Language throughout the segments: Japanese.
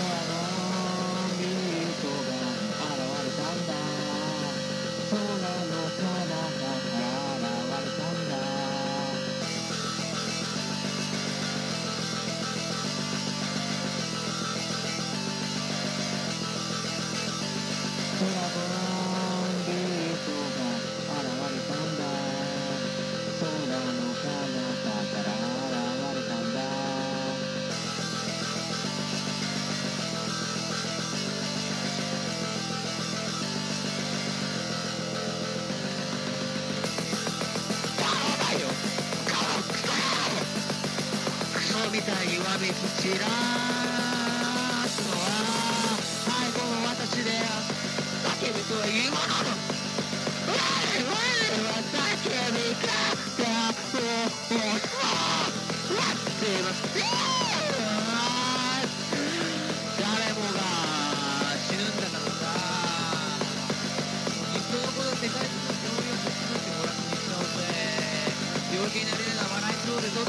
more みたいにわ散らすのは最後の私で叫びというものの我々は叫びっってます誰もが死ぬんだからさ世界中の病院をてもらってみ病気にな笑いそうでどう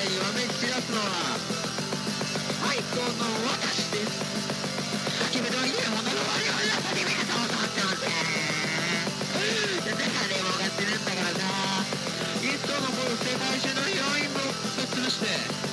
わめき散らすのは最高の私です。がそうってまから冷房が死んだからさ一層のこの世界中の要因もぶっ潰して。